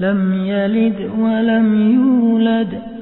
لم يلد ولم يولد.